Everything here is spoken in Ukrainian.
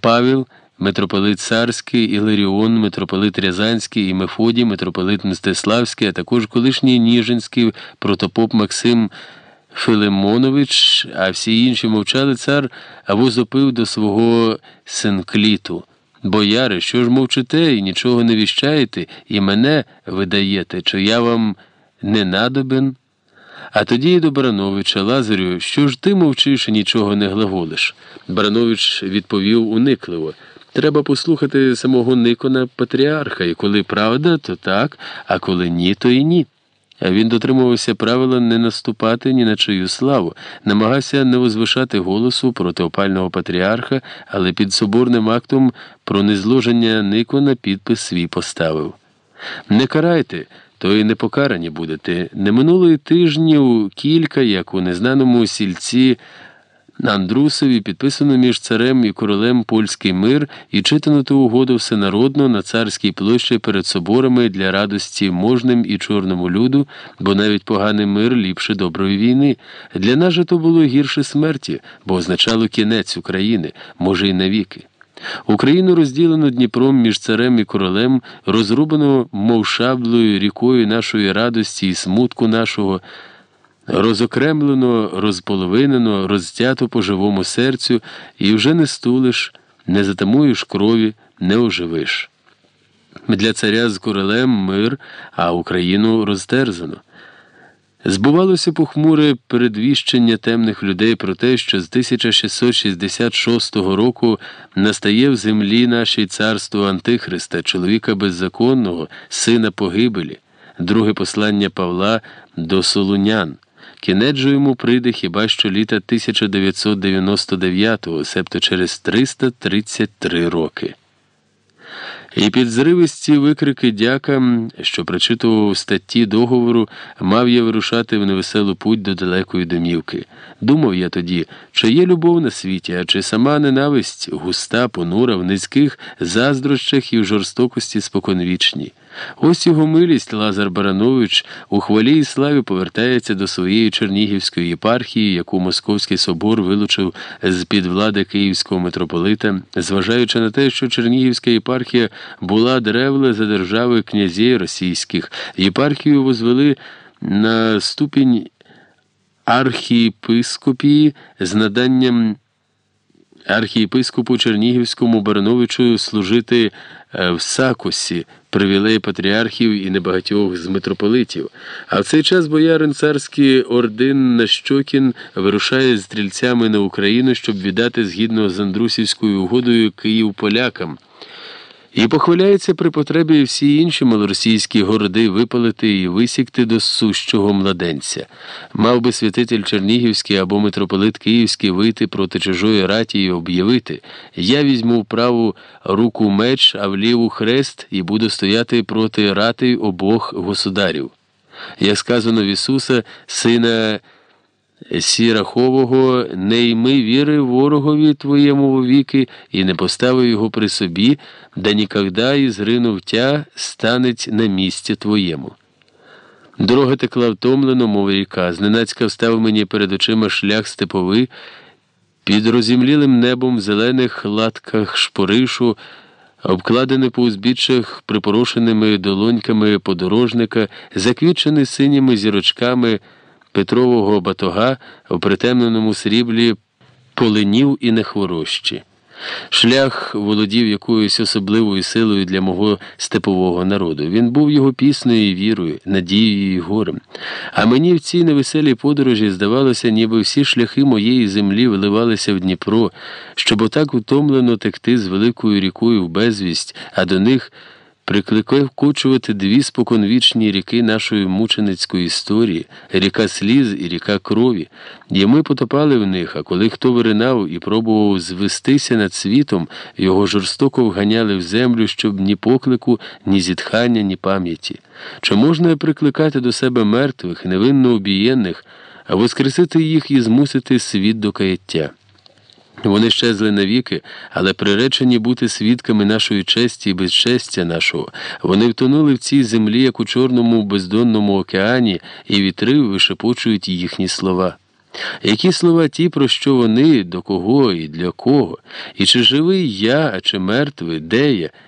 Павел, митрополит Царський, Іларіон, митрополит Рязанський і Мефодій, митрополит Мстиславський, а також колишній Ніжинський протопоп Максим Филимонович, а всі інші мовчали цар возопив до свого синкліту. Бояри, що ж мовчите і нічого не віщаєте, і мене видаєте, чи я вам не надобен? А тоді до Барановича Лазарю, що ж ти мовчиш і нічого не глаголиш? Баранович відповів уникливо. Треба послухати самого Никона Патріарха, і коли правда, то так, а коли ні, то і ні. Він дотримувався правила не наступати ні на чию славу, намагався не возвишати голосу проти опального патріарха, але під соборним актом про незложення Никона підпис свій поставив. Не карайте, то й не покарані будете. Не минулої тижнів кілька, як у незнаному сільці. Андрусові підписано між царем і королем польський мир і читано ту угоду всенародно на царській площі перед соборами для радості можним і чорному люду, бо навіть поганий мир ліпше доброї війни. Для нас же то було гірше смерті, бо означало кінець України, може й навіки. Україну розділено Дніпром між царем і королем, розрубано, мов шаблею рікою нашої радості і смутку нашого. Розокремлено, розполовинено, розтято по живому серцю, і вже не стулиш, не затамуєш крові, не оживиш. Для царя з королем мир, а Україну розтерзано. Збувалося похмуре передвіщення темних людей про те, що з 1666 року настає в землі нашій царство Антихриста, чоловіка беззаконного, сина погибелі, друге послання Павла до Солунян. Кінець же йому прийде хіба що літа 1999-го, себто через 333 роки. І під зривисті викрики дяка, що прочитував статті договору, мав я вирушати в невеселу путь до далекої домівки. Думав я тоді, чи є любов на світі, а чи сама ненависть густа, понура, в низьких заздрощах і в жорстокості споконвічній. Ось його милість Лазар Баранович у хвалі і славі повертається до своєї Чернігівської єпархії, яку Московський собор вилучив з під влади київського митрополита, зважаючи на те, що Чернігівська єпархія була древле за держави князів російських. Єпархію возвели на ступінь архієпископії з наданням архієпископу Чернігівському Барановичу служити е, в Сакусі, привілей патріархів і небагатьох з митрополитів. А в цей час боярин царський ордин Нащокін вирушає стрільцями на Україну, щоб віддати згідно з Андрусівською угодою Київ полякам. І похваляється при потребі всі інші малоросійські городи випалити і висікти до сущого младенця. Мав би святитель Чернігівський або митрополит Київський вийти проти чужої раті і об'явити Я візьму в праву руку меч, а в ліву хрест і буду стояти проти рати обох государів. Як сказано в Ісуса, сина. Сірахового не йми віри ворогові твоєму вовіки, і не поставив його при собі, да нікогда із тя станеть на місці твоєму. Дорога текла втомлено, мов ріка, зненацька встав мені перед очима шлях степовий, під розімлілим небом в зелених латках шпоришу, обкладений по узбіччях припорошеними долоньками подорожника, заквічений синіми зірочками. Петрового батога в притемненому сріблі поленів і нехворощі. Шлях володів якоюсь особливою силою для мого степового народу. Він був його пісною вірою, надією і горем. А мені в цій невеселій подорожі здавалося, ніби всі шляхи моєї землі виливалися в Дніпро, щоб отак утомлено текти з великою рікою в безвість, а до них прикликав кочувати дві споконвічні ріки нашої мученицької історії, ріка сліз і ріка крові, і ми потопали в них, а коли хто виринав і пробував звестися над світом, його жорстоко вганяли в землю, щоб ні поклику, ні зітхання, ні пам'яті. Чи можна прикликати до себе мертвих, невинно обієнних, а воскресити їх і змусити світ до каяття? Вони щезли навіки, але приречені бути свідками нашої честі і безчестя нашого. Вони втонули в цій землі, як у чорному бездонному океані, і вітри вишепочують їхні слова. Які слова ті, про що вони, до кого і для кого, і чи живий я, а чи мертвий, де я?